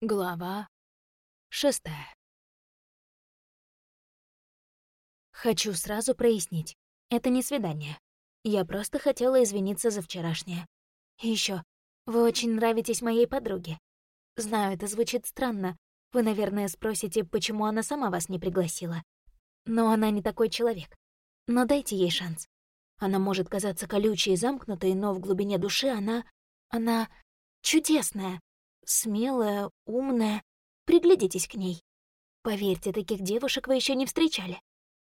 Глава шестая. Хочу сразу прояснить. Это не свидание. Я просто хотела извиниться за вчерашнее. И ещё, вы очень нравитесь моей подруге. Знаю, это звучит странно. Вы, наверное, спросите, почему она сама вас не пригласила. Но она не такой человек. Но дайте ей шанс. Она может казаться колючей и замкнутой, но в глубине души она... Она чудесная смелая, умная. Приглядитесь к ней. Поверьте, таких девушек вы еще не встречали.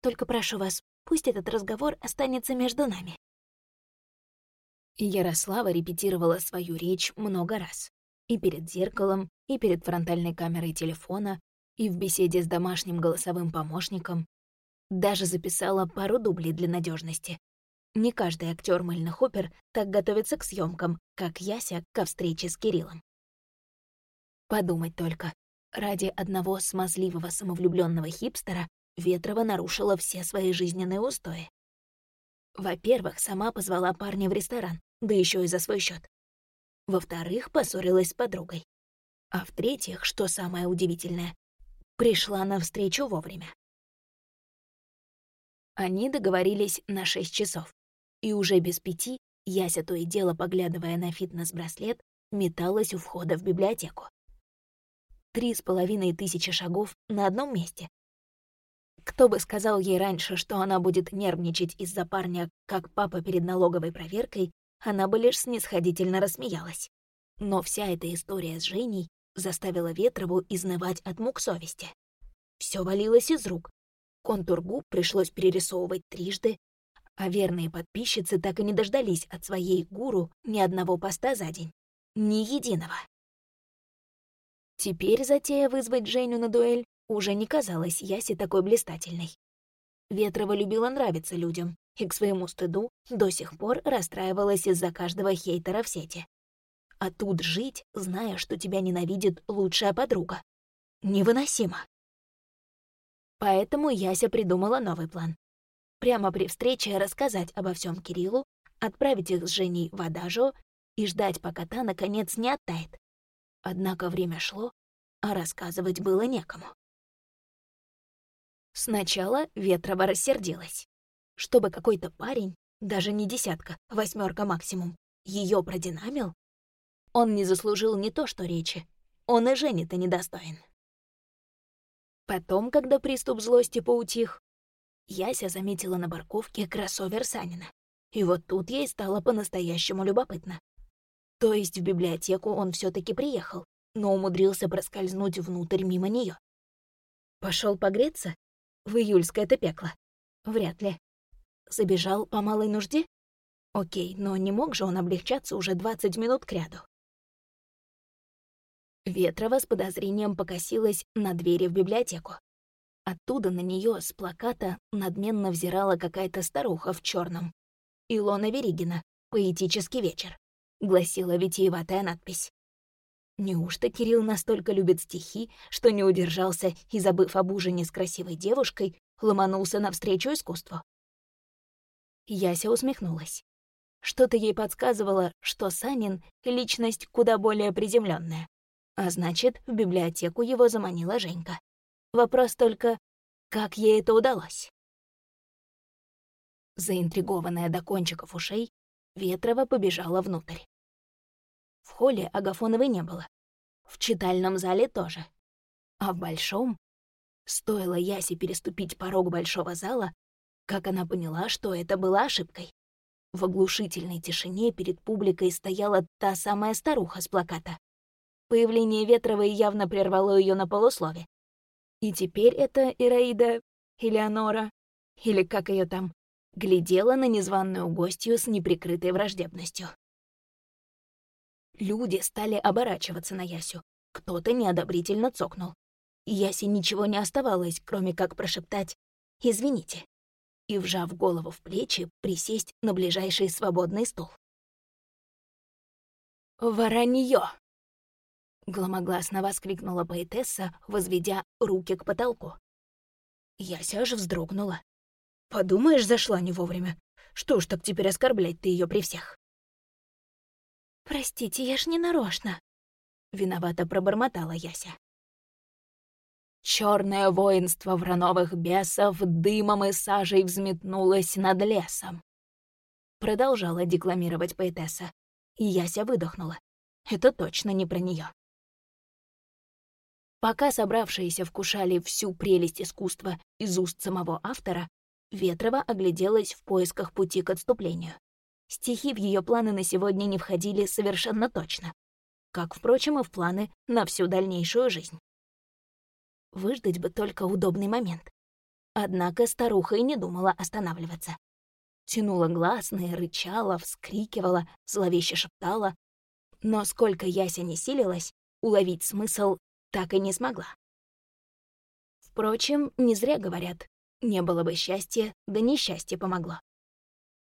Только прошу вас, пусть этот разговор останется между нами. Ярослава репетировала свою речь много раз. И перед зеркалом, и перед фронтальной камерой телефона, и в беседе с домашним голосовым помощником. Даже записала пару дублей для надежности. Не каждый актер мыльных опер так готовится к съемкам, как Яся ко встрече с Кириллом. Подумать только. Ради одного смазливого самовлюбленного хипстера Ветрова нарушила все свои жизненные устои. Во-первых, сама позвала парня в ресторан, да еще и за свой счет. Во-вторых, поссорилась с подругой. А в-третьих, что самое удивительное, пришла на встречу вовремя. Они договорились на шесть часов. И уже без пяти Яся, то и дело поглядывая на фитнес-браслет, металась у входа в библиотеку. Три с половиной тысячи шагов на одном месте. Кто бы сказал ей раньше, что она будет нервничать из-за парня, как папа перед налоговой проверкой, она бы лишь снисходительно рассмеялась. Но вся эта история с Женей заставила Ветрову изнывать от мук совести. Все валилось из рук. Контур губ пришлось перерисовывать трижды, а верные подписчицы так и не дождались от своей гуру ни одного поста за день. Ни единого. Теперь затея вызвать Женю на дуэль уже не казалась Ясе такой блистательной. Ветрова любила нравиться людям и к своему стыду до сих пор расстраивалась из-за каждого хейтера в сети. А тут жить, зная, что тебя ненавидит лучшая подруга. Невыносимо. Поэтому Яся придумала новый план. Прямо при встрече рассказать обо всем Кириллу, отправить их с Женей в Адажо и ждать, пока та, наконец, не оттает, Однако время шло, а рассказывать было некому. Сначала Ветрова рассердилась. Чтобы какой-то парень, даже не десятка, восьмерка максимум, ее продинамил, он не заслужил не то что речи, он и Жени-то недостоин. Потом, когда приступ злости поутих, Яся заметила на парковке кроссовер Санина. И вот тут ей стало по-настоящему любопытно. То есть в библиотеку он все таки приехал, но умудрился проскользнуть внутрь мимо нее. Пошел погреться? В июльское-то пекло? Вряд ли. Забежал по малой нужде? Окей, но не мог же он облегчаться уже 20 минут кряду. Ветрова с подозрением покосилась на двери в библиотеку. Оттуда на нее с плаката надменно взирала какая-то старуха в черном. Илона Веригина. Поэтический вечер гласила витиеватая надпись. Неужто Кирилл настолько любит стихи, что не удержался и, забыв об ужине с красивой девушкой, ломанулся навстречу искусству? Яся усмехнулась. Что-то ей подсказывало, что Санин — личность куда более приземленная. А значит, в библиотеку его заманила Женька. Вопрос только, как ей это удалось? Заинтригованная до кончиков ушей, Ветрова побежала внутрь. В холле Агафоновой не было. В читальном зале тоже. А в большом... Стоило Ясе переступить порог большого зала, как она поняла, что это была ошибкой. В оглушительной тишине перед публикой стояла та самая старуха с плаката. Появление Ветровой явно прервало ее на полуслове. И теперь эта Ираида, Элеонора, или как ее там, глядела на незваную гостью с неприкрытой враждебностью. Люди стали оборачиваться на Ясю. Кто-то неодобрительно цокнул. Ясе ничего не оставалось, кроме как прошептать «Извините» и, вжав голову в плечи, присесть на ближайший свободный стул. «Вороньё!» — громогласно воскликнула поэтесса, возведя руки к потолку. Яся аж вздрогнула. «Подумаешь, зашла не вовремя. Что ж так теперь оскорблять ты ее при всех?» «Простите, я ж не нарочно». виновато пробормотала Яся. Черное воинство врановых бесов дымом и сажей взметнулось над лесом. Продолжала декламировать поэтесса, Яся выдохнула. Это точно не про нее. Пока собравшиеся вкушали всю прелесть искусства из уст самого автора, Ветрова огляделась в поисках пути к отступлению. Стихи в ее планы на сегодня не входили совершенно точно, как, впрочем, и в планы на всю дальнейшую жизнь. Выждать бы только удобный момент. Однако старуха и не думала останавливаться. Тянула гласные, рычала, вскрикивала, зловеще шептала. Но сколько Яся не силилась, уловить смысл так и не смогла. Впрочем, не зря говорят, не было бы счастья, да несчастье помогло.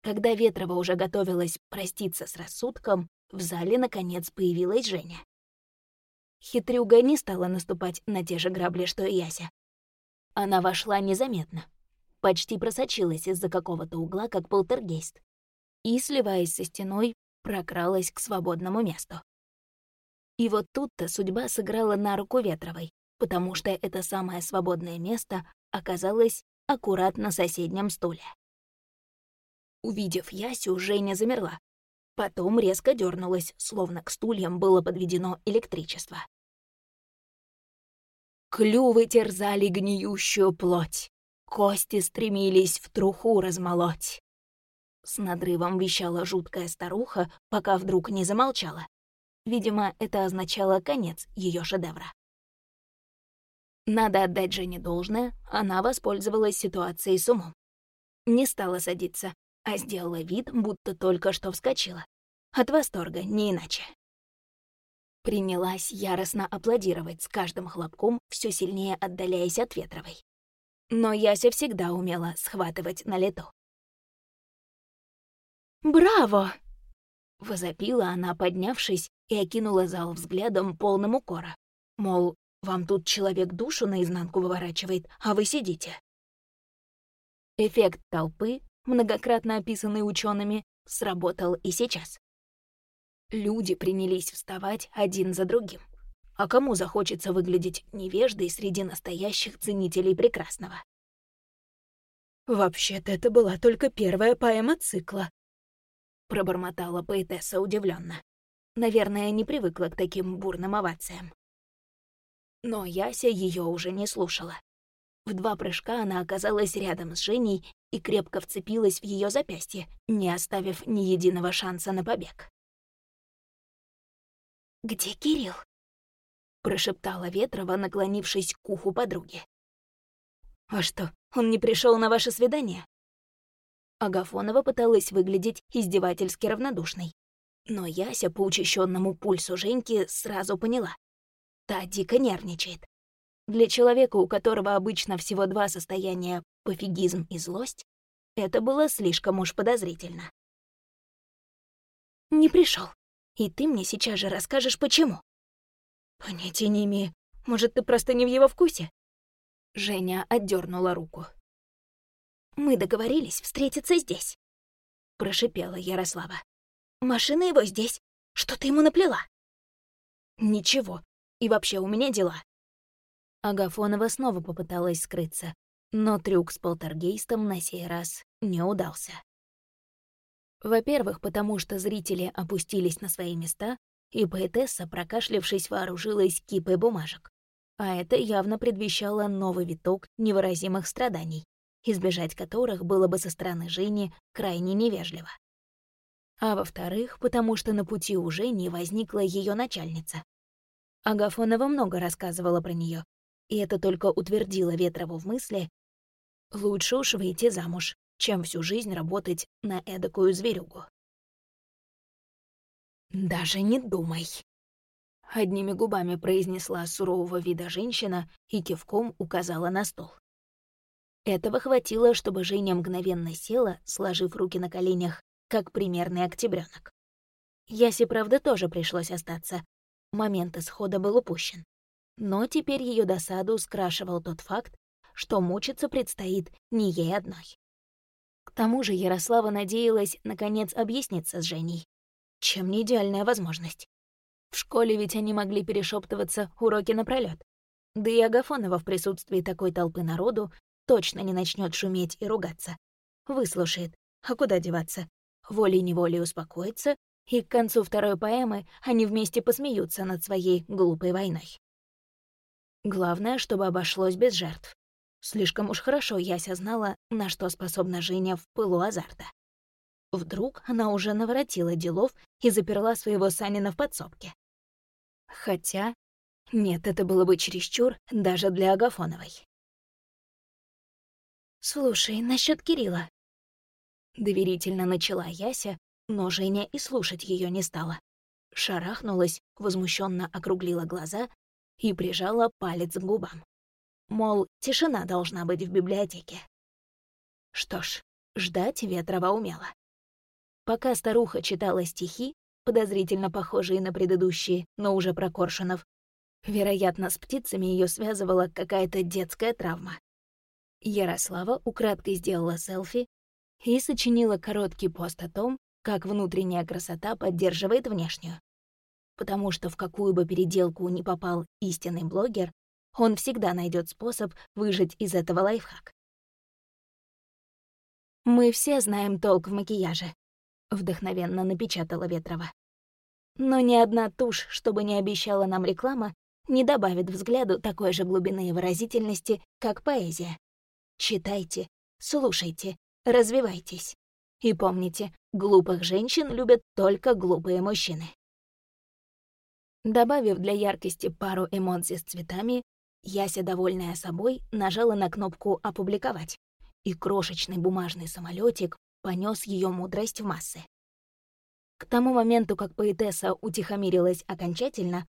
Когда Ветрова уже готовилась проститься с рассудком, в зале, наконец, появилась Женя. Хитрюга не стала наступать на те же грабли, что и Яся. Она вошла незаметно, почти просочилась из-за какого-то угла, как полтергейст, и, сливаясь со стеной, прокралась к свободному месту. И вот тут-то судьба сыграла на руку Ветровой, потому что это самое свободное место оказалось аккурат на соседнем стуле. Увидев Ясю, Женя замерла. Потом резко дернулась, словно к стульям было подведено электричество. Клювы терзали гниющую плоть, кости стремились в труху размолоть. С надрывом вещала жуткая старуха, пока вдруг не замолчала. Видимо, это означало конец ее шедевра. Надо отдать Жене должное, она воспользовалась ситуацией с умом. Не стала садиться, а сделала вид, будто только что вскочила. От восторга, не иначе. Принялась яростно аплодировать с каждым хлопком, все сильнее отдаляясь от Ветровой. Но Яся всегда умела схватывать на лету. «Браво!» — возопила она, поднявшись, и окинула зал взглядом полным укора. Мол, вам тут человек душу наизнанку выворачивает, а вы сидите. Эффект толпы, многократно описанный учеными, сработал и сейчас. Люди принялись вставать один за другим. А кому захочется выглядеть невеждой среди настоящих ценителей прекрасного? «Вообще-то это была только первая поэма цикла», — пробормотала поэтесса удивленно. Наверное, не привыкла к таким бурным овациям. Но Яся ее уже не слушала. В два прыжка она оказалась рядом с Женей и крепко вцепилась в ее запястье, не оставив ни единого шанса на побег. «Где Кирилл?» — прошептала Ветрова, наклонившись к уху подруги. «А что, он не пришел на ваше свидание?» Агафонова пыталась выглядеть издевательски равнодушной. Но Яся по учащенному пульсу Женьки сразу поняла. Та дико нервничает. Для человека, у которого обычно всего два состояния — пофигизм и злость, это было слишком уж подозрительно. «Не пришел. И ты мне сейчас же расскажешь, почему». «Понятия не имею. Может, ты просто не в его вкусе?» Женя отдернула руку. «Мы договорились встретиться здесь», — прошипела Ярослава. Машина его здесь. Что ты ему наплела?» «Ничего. И вообще у меня дела». Агафонова снова попыталась скрыться, но трюк с полтергейстом на сей раз не удался. Во-первых, потому что зрители опустились на свои места, и поэтесса, прокашлявшись, вооружилась кипой бумажек. А это явно предвещало новый виток невыразимых страданий, избежать которых было бы со стороны Жени крайне невежливо а во-вторых, потому что на пути уже не возникла ее начальница. Агафонова много рассказывала про нее, и это только утвердило Ветрову в мысли «лучше уж выйти замуж, чем всю жизнь работать на эдакую зверюгу». «Даже не думай», — одними губами произнесла сурового вида женщина и кивком указала на стол. Этого хватило, чтобы Женя мгновенно села, сложив руки на коленях, как примерный октябрёнок. Ясе, правда, тоже пришлось остаться. Момент исхода был упущен. Но теперь ее досаду скрашивал тот факт, что мучиться предстоит не ей одной. К тому же Ярослава надеялась, наконец, объясниться с Женей. Чем не идеальная возможность. В школе ведь они могли перешептываться уроки напролёт. Да и Агафонова в присутствии такой толпы народу точно не начнет шуметь и ругаться. Выслушает. А куда деваться? Волей-неволей успокоится, и к концу второй поэмы они вместе посмеются над своей глупой войной. Главное, чтобы обошлось без жертв. Слишком уж хорошо Яся знала, на что способна Женя в пылу азарта. Вдруг она уже наворотила делов и заперла своего Санина в подсобке. Хотя... Нет, это было бы чересчур даже для Агафоновой. «Слушай, насчет Кирилла». Доверительно начала Яся, но Женя и слушать ее не стала. Шарахнулась, возмущенно округлила глаза и прижала палец к губам. Мол, тишина должна быть в библиотеке. Что ж, ждать Ветрова умела. Пока старуха читала стихи, подозрительно похожие на предыдущие, но уже про Коршунов, вероятно, с птицами ее связывала какая-то детская травма. Ярослава украдкой сделала селфи и сочинила короткий пост о том, как внутренняя красота поддерживает внешнюю. Потому что в какую бы переделку ни попал истинный блогер, он всегда найдет способ выжить из этого лайфхак. «Мы все знаем толк в макияже», — вдохновенно напечатала Ветрова. «Но ни одна тушь, чтобы не обещала нам реклама, не добавит взгляду такой же глубины и выразительности, как поэзия. Читайте, слушайте, развивайтесь. И помните, глупых женщин любят только глупые мужчины. Добавив для яркости пару эмоций с цветами, Яся, довольная собой, нажала на кнопку «Опубликовать», и крошечный бумажный самолетик понес ее мудрость в массы. К тому моменту, как поэтесса утихомирилась окончательно,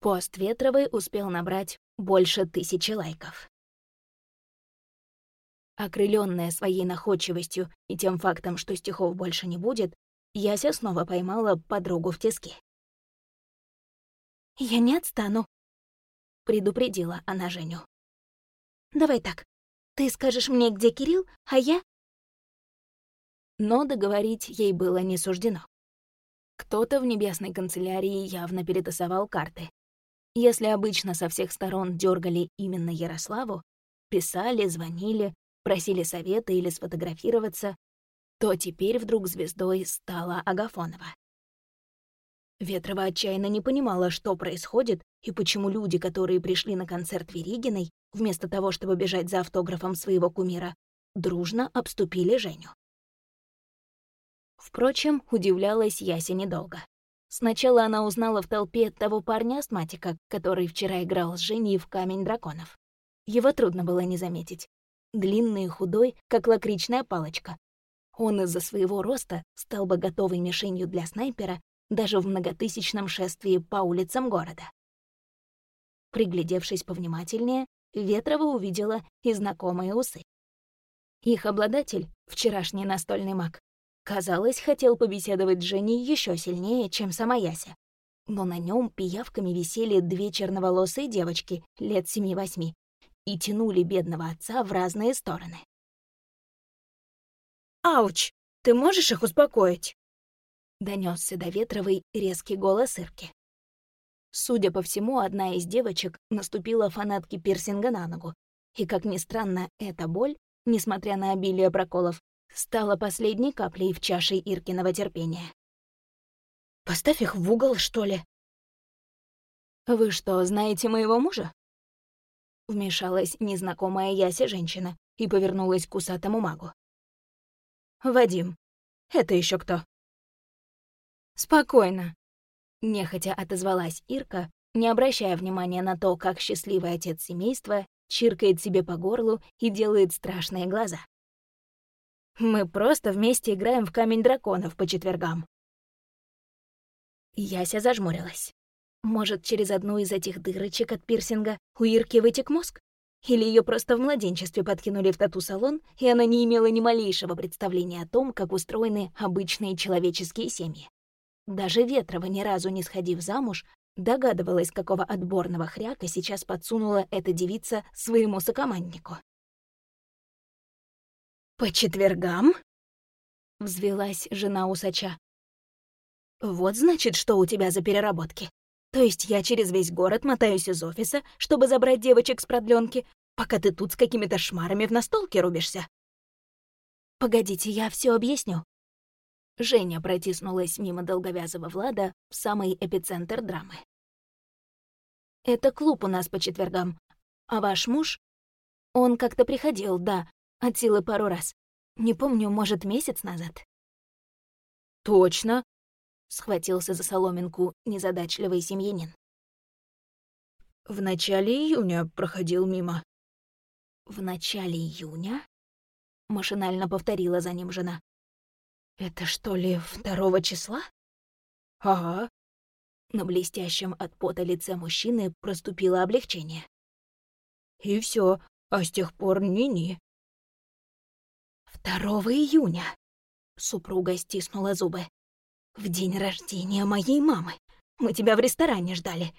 пост Ветровой успел набрать больше тысячи лайков. Окрыленная своей находчивостью и тем фактом, что стихов больше не будет, Яся снова поймала подругу в тиски. «Я не отстану», — предупредила она Женю. «Давай так, ты скажешь мне, где Кирилл, а я...» Но договорить ей было не суждено. Кто-то в небесной канцелярии явно перетасовал карты. Если обычно со всех сторон дергали именно Ярославу, писали, звонили, просили совета или сфотографироваться, то теперь вдруг звездой стала Агафонова. Ветрова отчаянно не понимала, что происходит и почему люди, которые пришли на концерт Веригиной, вместо того, чтобы бежать за автографом своего кумира, дружно обступили Женю. Впрочем, удивлялась Яся недолго. Сначала она узнала в толпе того парня-астматика, который вчера играл с Женей в «Камень драконов». Его трудно было не заметить длинный и худой, как лакричная палочка. Он из-за своего роста стал бы готовой мишенью для снайпера даже в многотысячном шествии по улицам города. Приглядевшись повнимательнее, Ветрова увидела и знакомые усы. Их обладатель, вчерашний настольный маг, казалось, хотел побеседовать с Женей еще сильнее, чем сама Яся. Но на нем пиявками висели две черноволосые девочки лет семи-восьми, и тянули бедного отца в разные стороны. «Ауч! Ты можешь их успокоить?» Донесся до Ветровой резкий голос Ирки. Судя по всему, одна из девочек наступила фанатке пирсинга на ногу, и, как ни странно, эта боль, несмотря на обилие проколов, стала последней каплей в чаше Иркиного терпения. «Поставь их в угол, что ли?» «Вы что, знаете моего мужа?» Вмешалась незнакомая Ясе женщина и повернулась к усатому магу. «Вадим, это еще кто?» «Спокойно», — нехотя отозвалась Ирка, не обращая внимания на то, как счастливый отец семейства чиркает себе по горлу и делает страшные глаза. «Мы просто вместе играем в камень драконов по четвергам». Яся зажмурилась. Может, через одну из этих дырочек от пирсинга у Ирки вытек мозг? Или ее просто в младенчестве подкинули в тату-салон, и она не имела ни малейшего представления о том, как устроены обычные человеческие семьи. Даже Ветрова, ни разу не сходив замуж, догадывалась, какого отборного хряка сейчас подсунула эта девица своему сокоманднику. «По четвергам?» — взвелась жена усача. «Вот значит, что у тебя за переработки. То есть я через весь город мотаюсь из офиса, чтобы забрать девочек с продленки, пока ты тут с какими-то шмарами в настолке рубишься? Погодите, я все объясню. Женя протиснулась мимо долговязого Влада в самый эпицентр драмы. Это клуб у нас по четвергам. А ваш муж? Он как-то приходил, да, от силы пару раз. Не помню, может, месяц назад. Точно, схватился за соломинку незадачливый семьянин. В начале июня проходил мимо. В начале июня? Машинально повторила за ним жена. Это что ли второго числа? Ага. На блестящем от пота лице мужчины проступило облегчение. И все, а с тех пор ни-ни. Второго июня. Супруга стиснула зубы. В день рождения моей мамы. Мы тебя в ресторане ждали.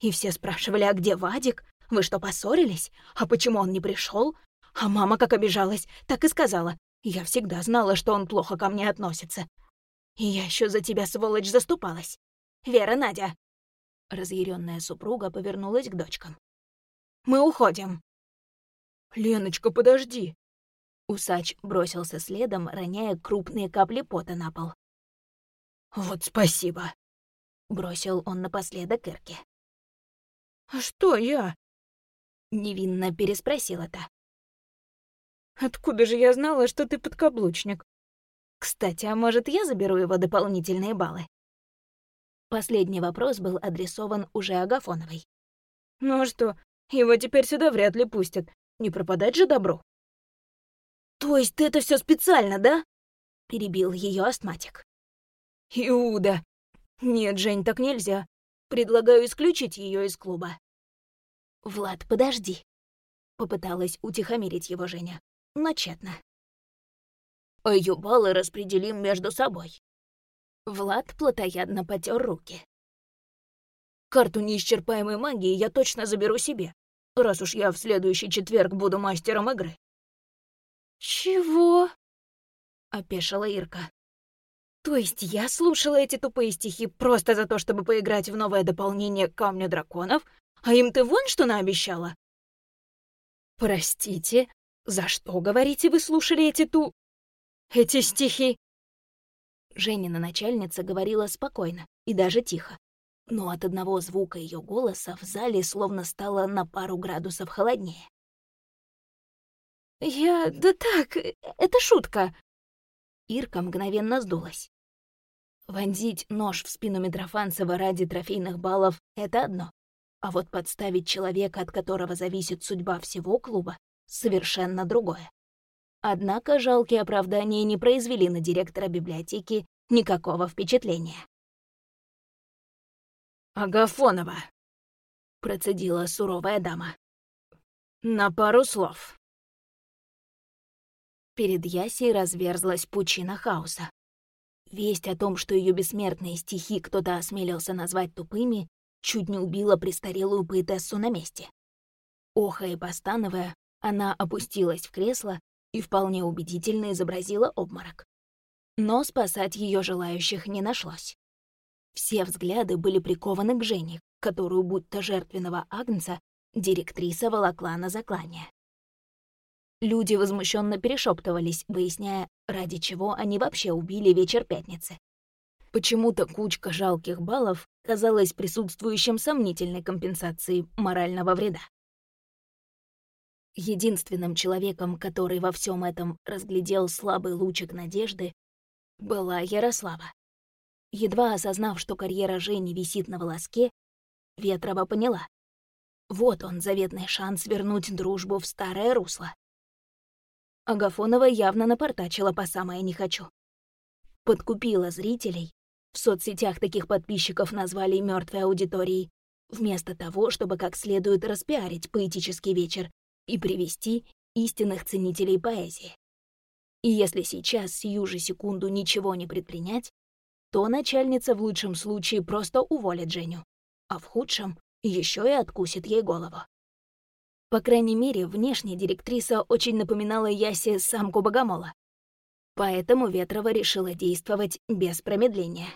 И все спрашивали, а где Вадик? Вы что, поссорились? А почему он не пришел? А мама как обижалась, так и сказала. Я всегда знала, что он плохо ко мне относится. И я еще за тебя, сволочь, заступалась. Вера, Надя!» Разъяренная супруга повернулась к дочкам. «Мы уходим!» «Леночка, подожди!» Усач бросился следом, роняя крупные капли пота на пол. «Вот спасибо!» — бросил он напоследок Ирке. «А что я?» — невинно переспросила та. «Откуда же я знала, что ты подкаблучник?» «Кстати, а может, я заберу его дополнительные баллы?» Последний вопрос был адресован уже Агафоновой. «Ну а что, его теперь сюда вряд ли пустят. Не пропадать же добро». «То есть ты это все специально, да?» — перебил ее астматик. «Иуда! Нет, Жень, так нельзя. Предлагаю исключить ее из клуба». «Влад, подожди!» — попыталась утихомирить его Женя, но тщетно. «А ее баллы распределим между собой», Влад плотоядно потер руки. «Карту неисчерпаемой магии я точно заберу себе, раз уж я в следующий четверг буду мастером игры». «Чего?» — опешила Ирка. «То есть я слушала эти тупые стихи просто за то, чтобы поиграть в новое дополнение к Камню Драконов, а им ты вон что наобещала?» «Простите, за что, говорите, вы слушали эти ту... эти стихи?» Женина начальница говорила спокойно и даже тихо. Но от одного звука ее голоса в зале словно стало на пару градусов холоднее. «Я... да так, это шутка!» Ирка мгновенно сдулась. Вонзить нож в спину Митрофанцева ради трофейных баллов — это одно. А вот подставить человека, от которого зависит судьба всего клуба, — совершенно другое. Однако жалкие оправдания не произвели на директора библиотеки никакого впечатления. «Агафонова», — процедила суровая дама. «На пару слов». Перед Ясей разверзлась пучина хаоса. Весть о том, что ее бессмертные стихи кто-то осмелился назвать тупыми, чуть не убила престарелую поэтессу на месте. Охая и постановая, она опустилась в кресло и вполне убедительно изобразила обморок. Но спасать ее желающих не нашлось. Все взгляды были прикованы к Жене, которую, будь то жертвенного агнца, директриса волокла на заклание. Люди возмущенно перешептывались, выясняя, ради чего они вообще убили вечер пятницы. Почему-то кучка жалких баллов казалась присутствующим сомнительной компенсацией морального вреда. Единственным человеком, который во всем этом разглядел слабый лучик надежды, была Ярослава. Едва осознав, что карьера Жени висит на волоске, Ветрова поняла. Вот он, заветный шанс вернуть дружбу в старое русло. Агафонова явно напортачила по самое «не хочу». Подкупила зрителей. В соцсетях таких подписчиков назвали мертвой аудиторией, вместо того, чтобы как следует распиарить поэтический вечер и привести истинных ценителей поэзии. И если сейчас, сию же секунду, ничего не предпринять, то начальница в лучшем случае просто уволит Женю, а в худшем еще и откусит ей голову. По крайней мере, внешне директриса очень напоминала Ясе самку богомола. Поэтому Ветрова решила действовать без промедления.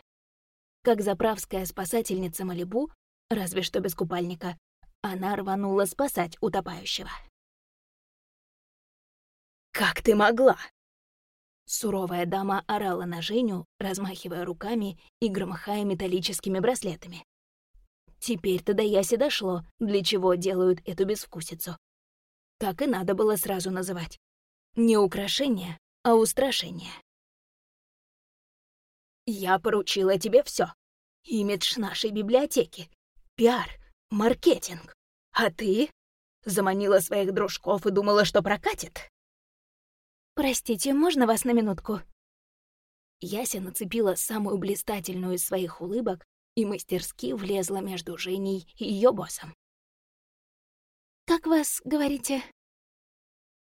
как заправская спасательница Малибу, разве что без купальника, она рванула спасать утопающего. «Как ты могла?» Суровая дама орала на Женю, размахивая руками и громыхая металлическими браслетами. Теперь-то до Яси дошло, для чего делают эту безвкусицу. Так и надо было сразу называть. Не украшение, а устрашение. «Я поручила тебе все: Имидж нашей библиотеки, пиар, маркетинг. А ты заманила своих дружков и думала, что прокатит?» «Простите, можно вас на минутку?» Яся нацепила самую блистательную из своих улыбок и мастерски влезла между Женей и ее боссом. «Как вас, говорите?»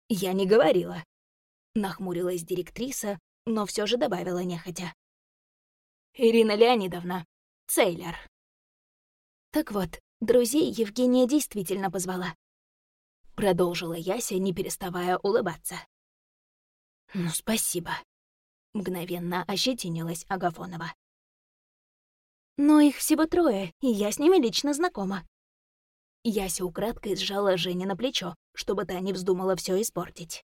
«Я не говорила», — нахмурилась директриса, но все же добавила нехотя. «Ирина Леонидовна, Цейлер». Так вот, друзей Евгения действительно позвала. Продолжила Яся, не переставая улыбаться. «Ну, спасибо», — мгновенно ощетинилась Агафонова. «Но их всего трое, и я с ними лично знакома». Яся украдкой сжала Жене на плечо, чтобы та не вздумала все испортить.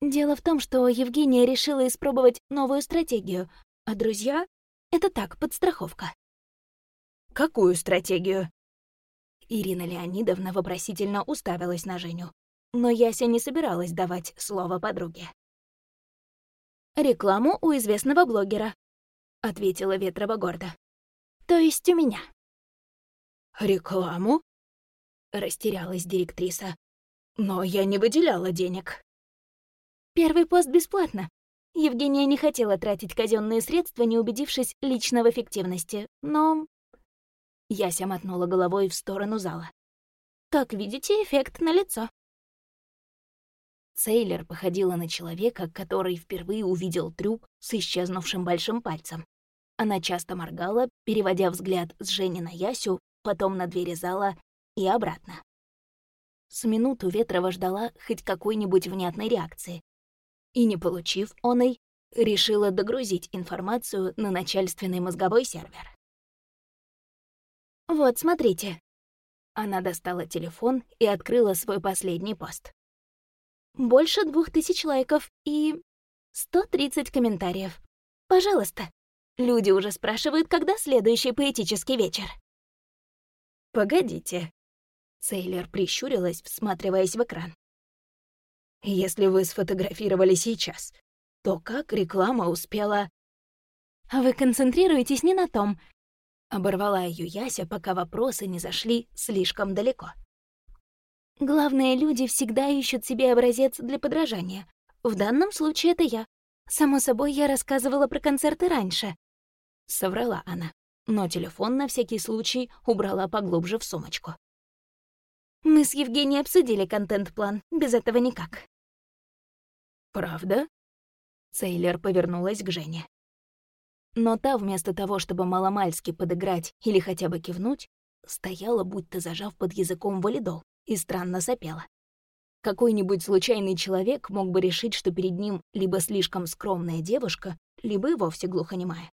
Дело в том, что Евгения решила испробовать новую стратегию, а друзья — это так, подстраховка. «Какую стратегию?» Ирина Леонидовна вопросительно уставилась на Женю но Яся не собиралась давать слово подруге. «Рекламу у известного блогера», — ответила Ветрова гордо. «То есть у меня». «Рекламу?» — растерялась директриса. «Но я не выделяла денег». «Первый пост бесплатно. Евгения не хотела тратить казенные средства, не убедившись лично в эффективности, но...» Яся мотнула головой в сторону зала. «Как видите, эффект налицо». Сейлер походила на человека, который впервые увидел трюк с исчезнувшим большим пальцем. Она часто моргала, переводя взгляд с Жени на Ясю, потом на двери зала и обратно. С минуту Ветрова ждала хоть какой-нибудь внятной реакции. И, не получив оной, решила догрузить информацию на начальственный мозговой сервер. «Вот, смотрите». Она достала телефон и открыла свой последний пост. Больше двух тысяч лайков и 130 комментариев. Пожалуйста. Люди уже спрашивают, когда следующий поэтический вечер. Погодите. Сейлер прищурилась, всматриваясь в экран. Если вы сфотографировали сейчас, то как реклама успела... Вы концентрируетесь не на том. Оборвала ее Яся, пока вопросы не зашли слишком далеко. Главное, люди всегда ищут себе образец для подражания. В данном случае это я. Само собой, я рассказывала про концерты раньше. Соврала она, но телефон на всякий случай убрала поглубже в сумочку. Мы с Евгенией обсудили контент-план, без этого никак. «Правда?» Сейлер повернулась к Жене. Но та, вместо того, чтобы маломальски подыграть или хотя бы кивнуть, стояла, будто зажав под языком валидол, и странно сопела. Какой-нибудь случайный человек мог бы решить, что перед ним либо слишком скромная девушка, либо и вовсе глухонемая.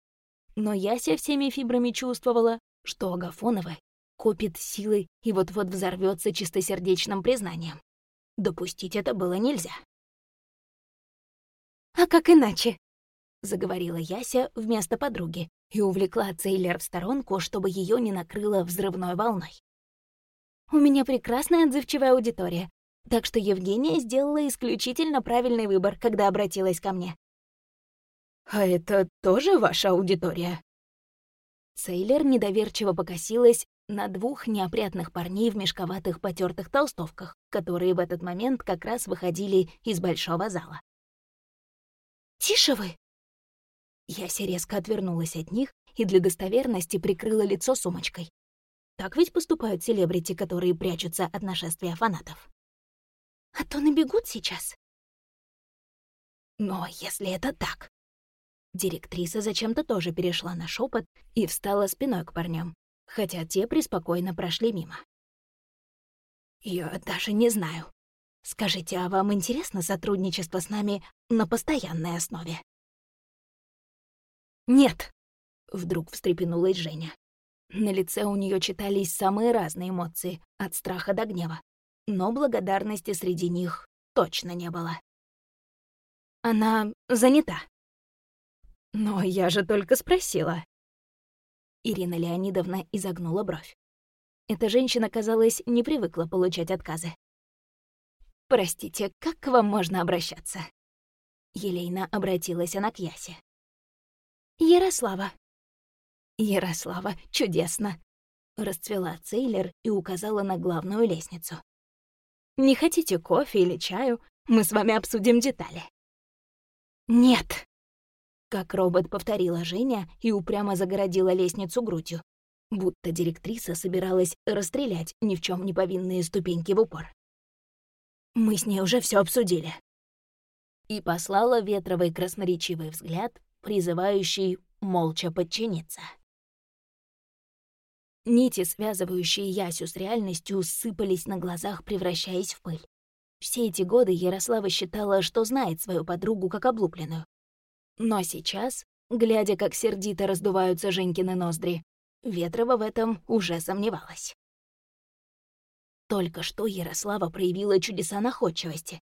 Но Яся всеми фибрами чувствовала, что Агафонова копит силы и вот-вот взорвется чистосердечным признанием. Допустить это было нельзя. «А как иначе?» — заговорила Яся вместо подруги и увлекла Цейлер в сторонку, чтобы ее не накрыло взрывной волной. У меня прекрасная отзывчивая аудитория, так что Евгения сделала исключительно правильный выбор, когда обратилась ко мне. «А это тоже ваша аудитория?» Сейлер недоверчиво покосилась на двух неопрятных парней в мешковатых потертых толстовках, которые в этот момент как раз выходили из большого зала. «Тише вы!» Яся резко отвернулась от них и для достоверности прикрыла лицо сумочкой. Так ведь поступают селебрити, которые прячутся от нашествия фанатов. А то набегут сейчас. Но если это так... Директриса зачем-то тоже перешла на шепот и встала спиной к парням, хотя те преспокойно прошли мимо. Я даже не знаю. Скажите, а вам интересно сотрудничество с нами на постоянной основе? Нет, Вдруг встрепенулась Женя. На лице у нее читались самые разные эмоции, от страха до гнева. Но благодарности среди них точно не было. Она занята. Но я же только спросила. Ирина Леонидовна изогнула бровь. Эта женщина, казалось, не привыкла получать отказы. «Простите, как к вам можно обращаться?» Елейна обратилась она к Ясе. «Ярослава». «Ярослава, чудесно!» Расцвела Цейлер и указала на главную лестницу. «Не хотите кофе или чаю? Мы с вами обсудим детали». «Нет!» Как робот повторила Женя и упрямо загородила лестницу грудью, будто директриса собиралась расстрелять ни в чем не повинные ступеньки в упор. Мы с ней уже все обсудили. И послала ветровый красноречивый взгляд, призывающий молча подчиниться. Нити, связывающие Ясю с реальностью, сыпались на глазах, превращаясь в пыль. Все эти годы Ярослава считала, что знает свою подругу как облупленную. Но сейчас, глядя, как сердито раздуваются Женькины ноздри, Ветрова в этом уже сомневалась. Только что Ярослава проявила чудеса находчивости.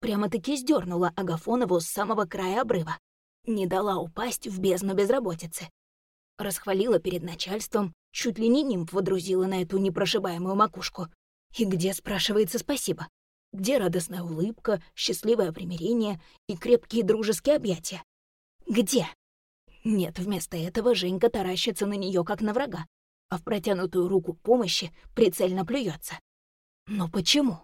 Прямо-таки сдернула Агафонову с самого края обрыва. Не дала упасть в бездну безработицы. Расхвалила перед начальством, чуть ли не нимб водрузила на эту непрошибаемую макушку. И где, спрашивается, спасибо? Где радостная улыбка, счастливое примирение и крепкие дружеские объятия? Где? Нет, вместо этого Женька таращится на нее как на врага, а в протянутую руку помощи прицельно плюется. Но почему?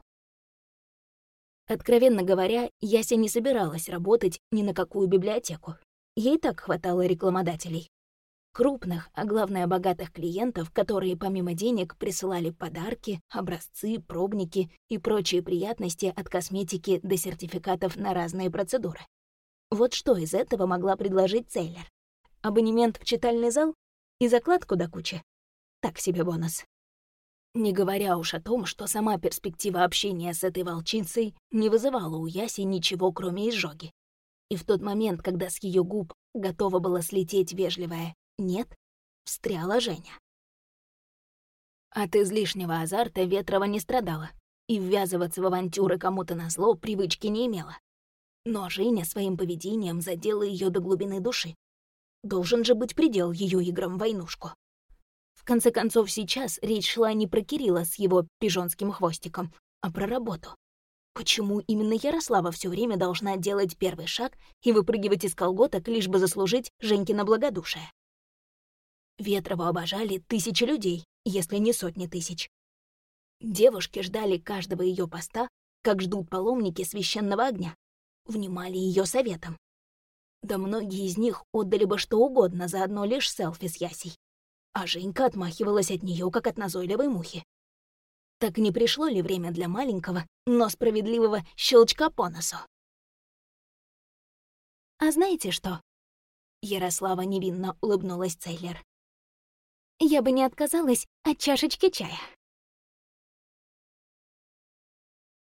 Откровенно говоря, Яся не собиралась работать ни на какую библиотеку. Ей так хватало рекламодателей. Крупных, а главное богатых клиентов, которые помимо денег присылали подарки, образцы, пробники и прочие приятности от косметики до сертификатов на разные процедуры. Вот что из этого могла предложить Цейлер? Абонемент в читальный зал и закладку до кучи? Так себе бонус. Не говоря уж о том, что сама перспектива общения с этой волчицей не вызывала у Яси ничего, кроме изжоги. И в тот момент, когда с ее губ готова была слететь вежливая «нет», встряла Женя. От излишнего азарта Ветрова не страдала, и ввязываться в авантюры кому-то на зло привычки не имела. Но Женя своим поведением задела ее до глубины души. Должен же быть предел ее играм в войнушку конце концов, сейчас речь шла не про Кирилла с его пижонским хвостиком, а про работу. Почему именно Ярослава все время должна делать первый шаг и выпрыгивать из колготок, лишь бы заслужить Женькино благодушие? Ветрову обожали тысячи людей, если не сотни тысяч. Девушки ждали каждого ее поста, как ждут паломники священного огня, внимали ее советам. Да многие из них отдали бы что угодно за одно лишь селфи с Ясей а Женька отмахивалась от нее, как от назойливой мухи. Так не пришло ли время для маленького, но справедливого щелчка по носу? «А знаете что?» Ярослава невинно улыбнулась Цейлер. «Я бы не отказалась от чашечки чая».